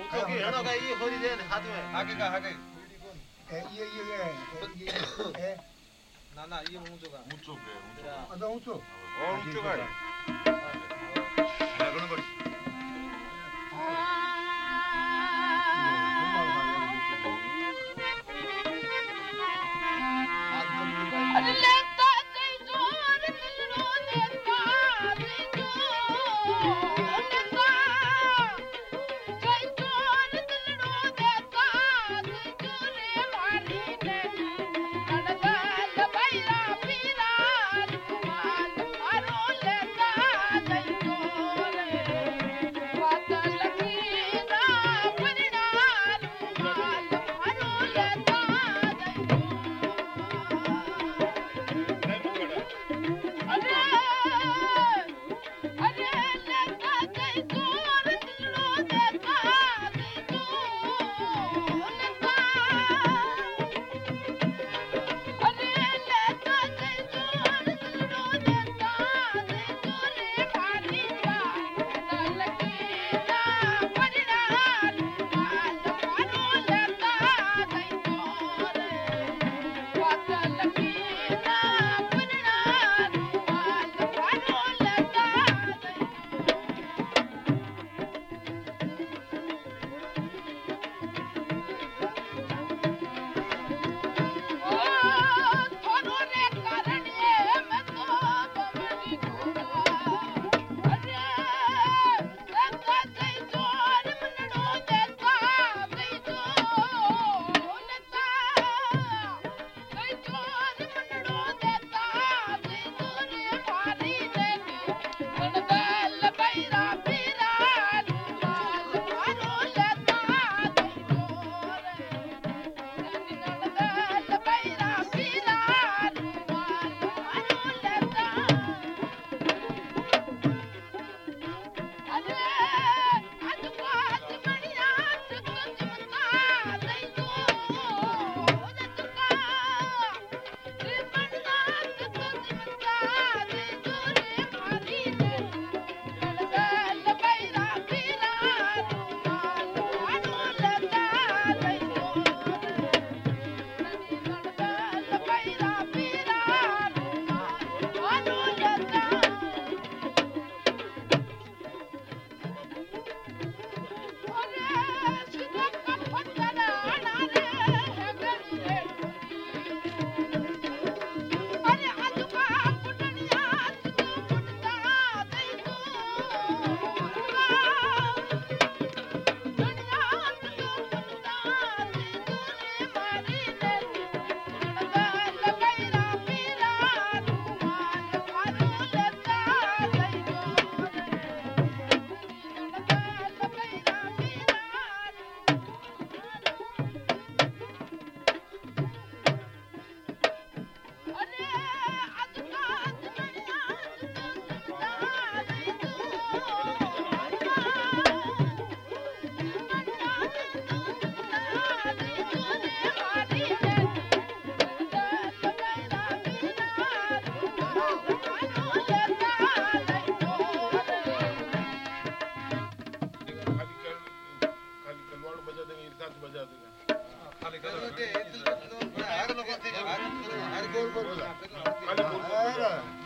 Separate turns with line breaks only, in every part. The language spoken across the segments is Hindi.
어떻게
연어가 이 허리된 하드에
하기가 하기
예예예예. 나나
이 홍조가. 우쪽에 우쪽 아나 우쪽 어 우쪽아 Hadi. Hadi. Hadi. Hadi. Hadi.
Hadi. Hadi.
Hadi. Hadi.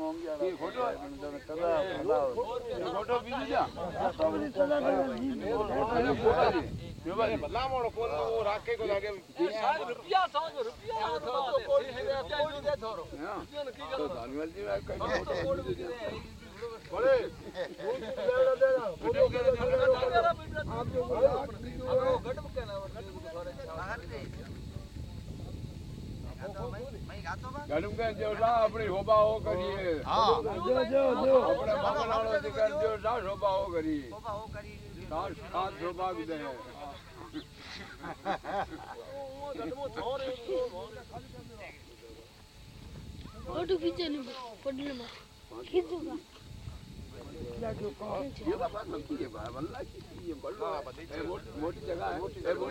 દે
फ़ोटो खींचे नहीं पड़ने में खींचूंगा
ये बाबा नक्की है बाबा वल्ला की ये बल्लो है मोटी मोटी जगह है मोटी जगह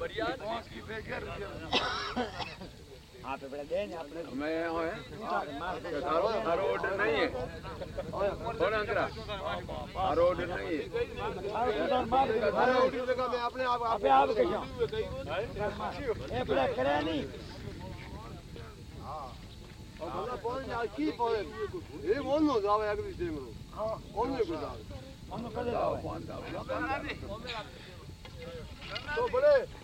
मैं यहाँ है क्या थारो थारो ऑर्डर नहीं है कौन अंकरा थारो ऑर्डर नहीं है
એ મોનનો જ આવે આગળ ટીમનો ઓમને કોઈ આવે તો ભલે ભૂલ ચૂક જાય
कोई कुछ भी कर रो है
ધોનીઓની બહારથી ધોની ધોની આપણા આની ઓના થારે તો પકડાવો બધે ના લેવો
ચાર ના ઓર આપણે ધોની
એ ભારતી
છોકરા ઓ જેવી જેવો નહીં
है मन है क्या नो रातल ना नहीं वही भाई है तो देखो
કોઈ બાત उसको बेबी तो क्या दो कहीं
एक और लोग क्या नहीं बात क्या नहीं एक और लोग क्या नहीं है आदमी क्या नो है एक और मन कम नहीं कहनी एक और
वो है क्या बने कहिए
मंदिर मंदिर में तो एक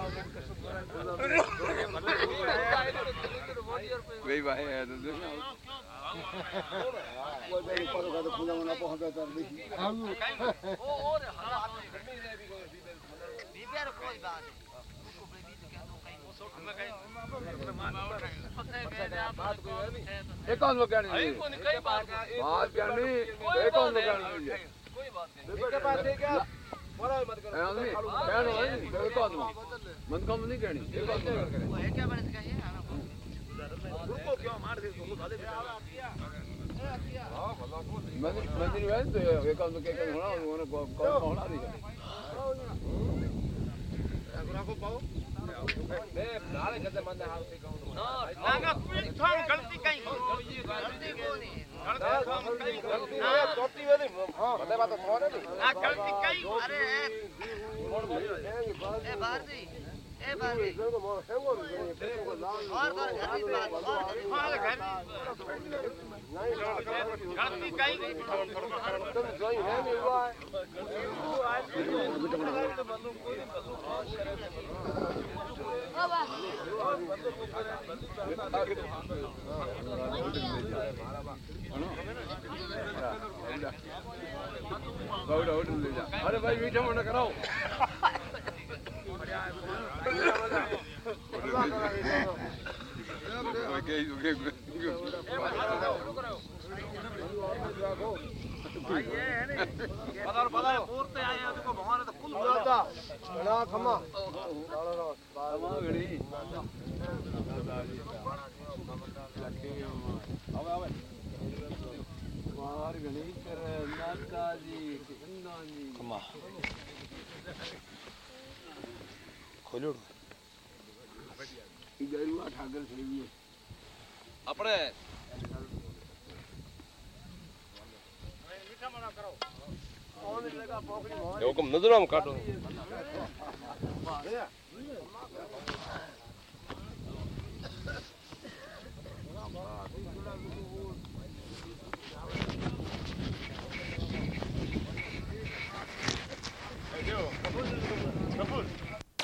भाइ भाइ कौन लोग बात
करनी कौन
लोग ಮನ್ಕೊಂಬ ನೀ
ಕೇಳಿ ಮಂದಿರ ವೇಂದು ಏಕಾಂತ ಕೇಕನ್ ಹೋಣ ಅವನು ಕೋಣ
ಹೋಣ ಅದಿ
ಅಗರಾಕೋ ಪಾವು ಬೇ ನಾಳೆ ಕತೆ ಮಂದೆ ಹಾಲ್ ಸಿಕಾವು ನಾಗ ಪಿನ್
ಥೋನ್ ಗಲ್ತಿ ಕೈ ಗಲ್ತಿ ಕೋನಿ
हाँ। हाँ। बाहर जी अरे भाई मीठा मोटा कराओ। ओके ओके
ખોલ્યું આપણે નજરમાં
કાઢો?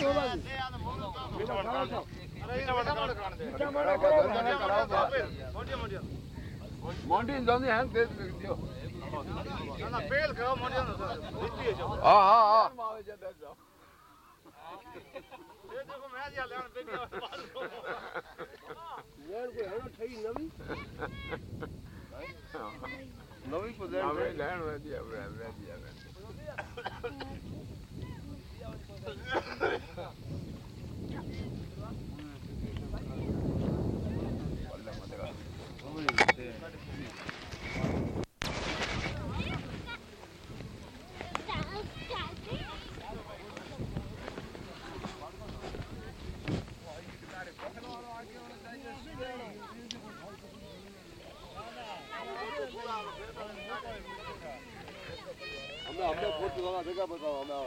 બાર ઘણી કરે નાતાજી કિંદાજી
ખોલ્યો
ગરુઆ ઠાકર થઈ ગઈ
આપણે
હુકમ નજર આમ કાઢો
મોન્ટી જોની હેન તે દિયો
હા હા હા
આવે છે દેજો
વેણ કોઈ હેણો થઈ નવી નવી
હવે
પધારી
લેણ વેદી હવે વેદી હવે
আমরা আমরা ভোট দেওয়া দেখা বলতাম আমরা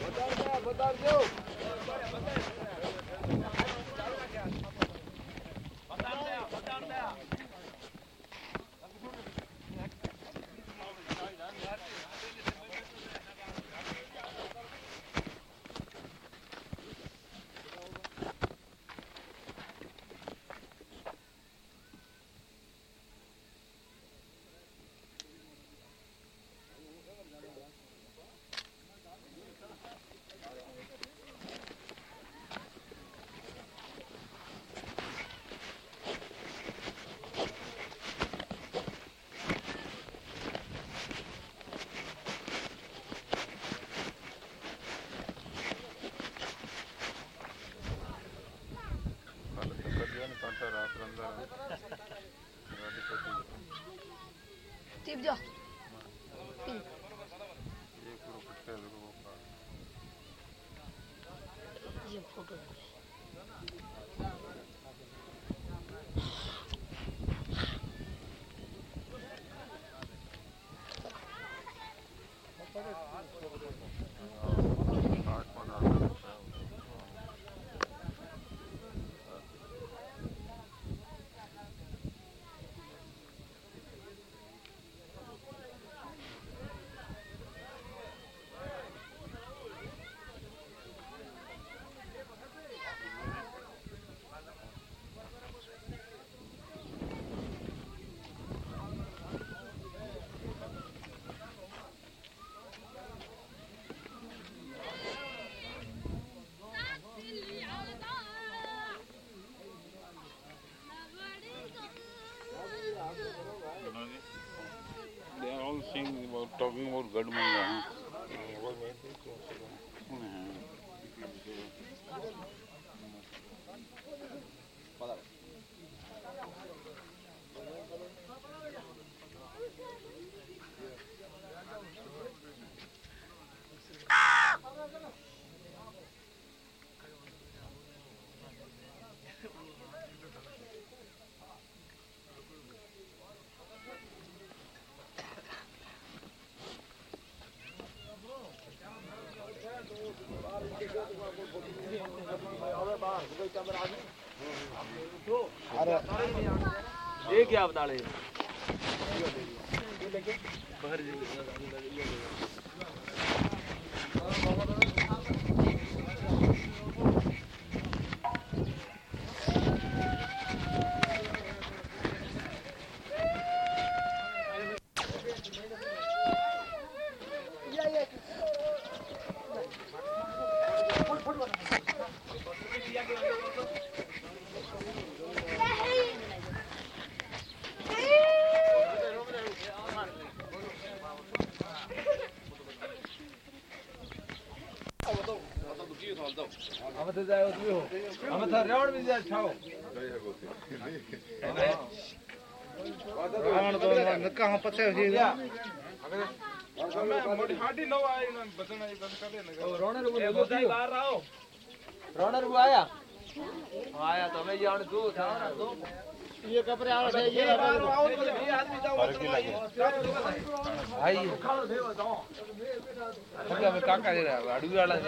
Boa tarde, boa tarde. diye bir daha. government ये
क्या बता रहे
અમે તો જાય ઓતવી હો અમે તો રેવણ બી જાય છાઓ રાવણ તો નકા હા પછે હજી રોણે રૂ બોલ્યો રોણે રૂ આયા આયા તમે જાણ દો થાણા દો
ये कपड़े आवाज़ है ये
आदमी जाओ भाई। मतलब मैं काका
दे रहा अड़ू
वाला है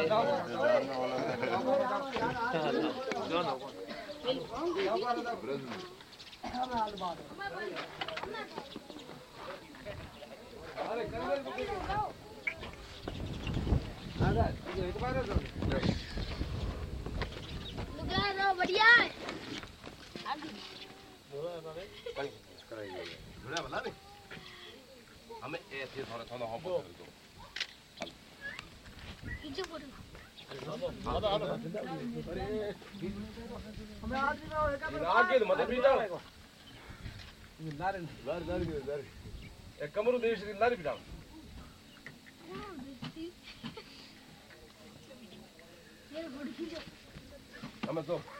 जो ना अरे कर दे
बढ़िया
আমি এতে ধরে ধরে হব ಕಮರು ದೇಶದಿಂದ ನಾರಿ ಬಿಡಾವ ಆಮೇಲೆ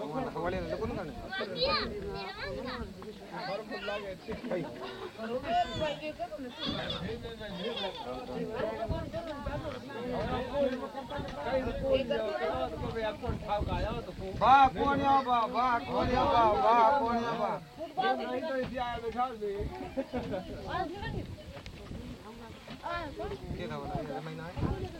सदिद
सट бан तूल
खावाया तू झाव
गढԵाई कौोन
यावाई
पाल, तॉ धनाइ कियावाई यहाई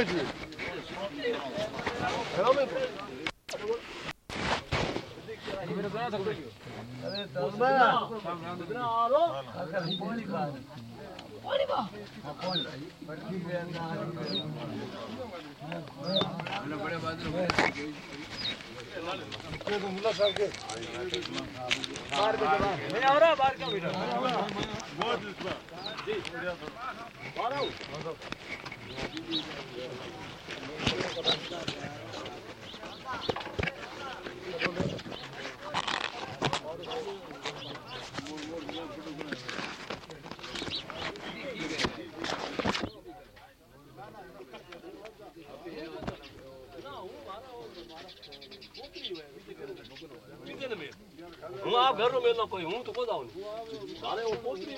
तो मत भी जाओ
एक कमरू देश की लारी बिठाओ ये फ़ोटो खींचो
हमें तो
છીએ હું આ ઘરનો મેલો કોઈ હું
તો કોદાઉં મારે હું પોતરી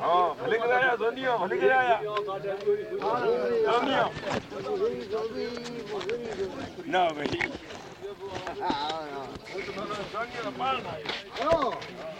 हाँ भले कराया धोनिया भले कराया धोनिया ना भाई धोनिया पाल ना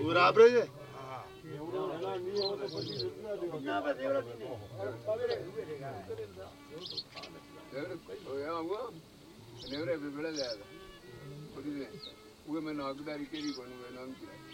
ઉરાબરો છે
નેવરે બેબડે લે આ ઉડીને ઉમે નાગદારી કેરી કોનું નામ
છે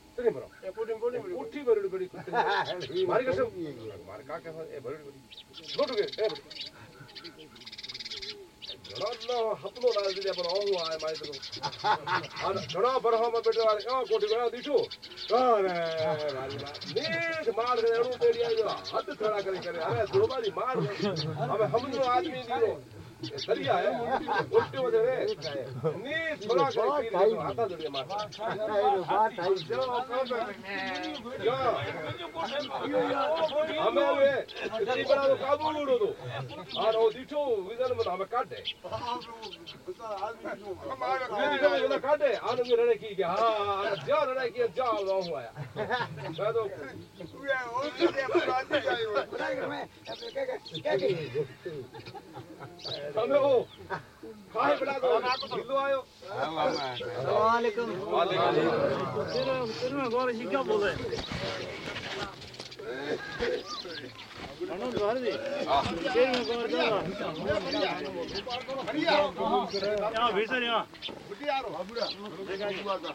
कितने बरो ये बोलिंग बोलिंग उठी बरो बड़ी कुत्ते मारे कसम मारे का कैसा ए बरो बड़ी छोड़ के ए जड़ा हपलो डाल दिया पर ओहो आए मारे तो और जड़ा बरो हम बेटे वाले ओ कोटी बड़ा दिसो अरे नेट मार के अणु पेड़िया जो हद खड़ा करे करे अरे दो बारी मार अब हम आदमी दियो દરિયા હે ઉલટી વધે રે નીઠ થોડા કરી પી હાથા દરિયા માર અમે હવે એટલી બરાબર કાબુ ઉડો તો આ રો દીઠો વિઝન માં અમે કાઢે વિઝન માં કાઢે આનું મેં રડે કી કે હા આ જા રડે કી જા રો હું આયા मैं तो તમે ઓ ખાય બડા દો કિલો આયો
પધારો ભાઈ અમે આપણે થોડી જગા થોડા થોડા બેહો
એ હૃદય લા દે એ કપૂર હૃદય અરે જી આખો મત કરો લાવે પણ લાવે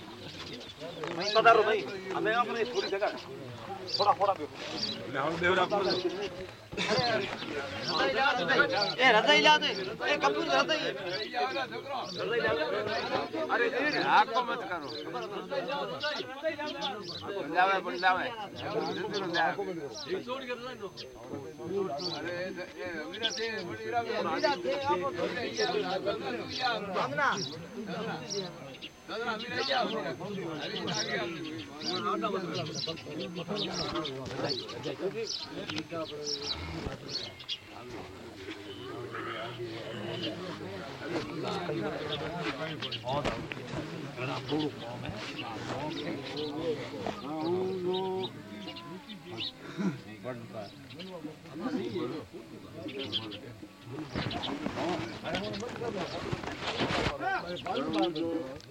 સદારો નહીં અમે આપણે થોડી જગા થોડા થોડા બેઠો बढ़ता है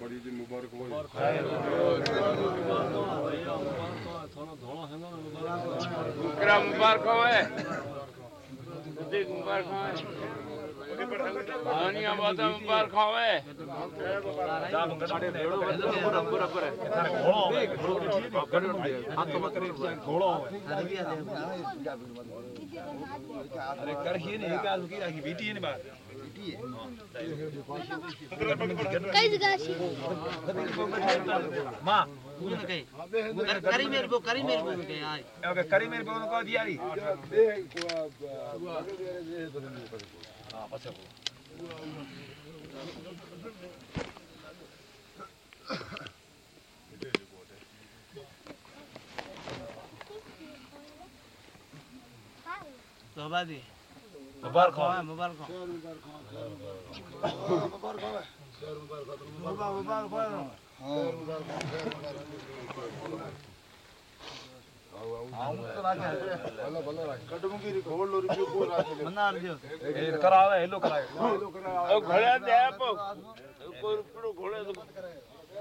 बड़ी जी मुबारक। हो
शुक्रा मुबारक होवे सिद्दीक मुबारक होवे दुनिया बहुत मुबारक होवे
अरे कर ही नहीं का की राखी बेटी है ना बात।
माँ उन
कई
करी मेरे को करी मेरे को कई आज
ओके करी मेरे को उनको दिया री? हाँ पछा
को तो बादी
मुबारक हो
मुबारक हो मुबारक हो
मुबारक हो मुबारक
मुबारक हो घोड़ा घोड़ा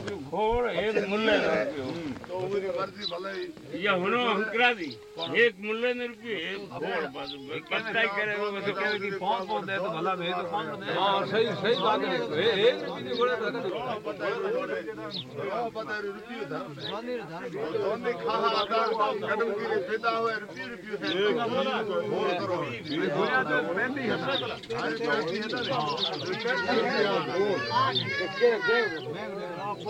ઘોળ એક
મૂલ્ય
રૂપિયો હણો હંકરાદી એક મૂલ્ય નો રૂપિયો એક ઘોળ પાછું પસ્તાઈ કરે
તો કે કોણ કોણ દે તો ભલા મે તો કોણ દે હા સહી સહી વાત હે એક બીજી ઘોળે પતાઈ રૂપિયો
ધર્મ મંદિર ધર્મ ધોને ખાહા આધાર કદમ કે પેદા હોય રૂપિયો રૂપિયો હે ઘોળ કરો
ઘોળા તો પેંડી હે પેંડી હે ઘોળ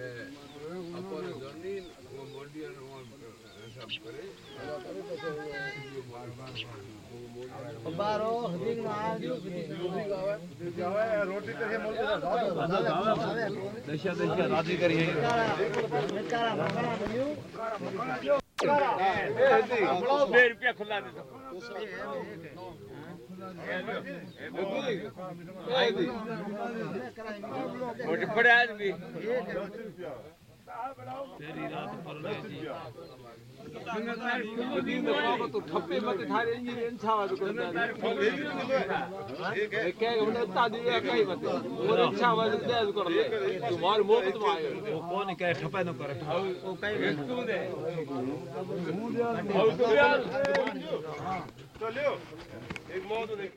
અપર જર્ની મોડી અને હિસાબ કરે બારો હદીક માં આવજો હદીક આવે જાવે રોટી
કરીએ મોલ દશા દશા
રાજી કરીએ કારા મકાના
બન્યું કારા મકાના જો
કારા એ હદીક
2 રૂપિયા ખુલ્લા દે તો मोटे बड़े आदमी
तेरी रात पर तो ठप्पे मत खा रहे ये इंसा वाले को ये क्या है उन्हें ता दिया कई मत वो इंसा वाले दे कर ले तुम्हारे मुँह पे तुम आए वो कौन क्या ठप्पा न करे वो कई
तू दे
चलो il modo nel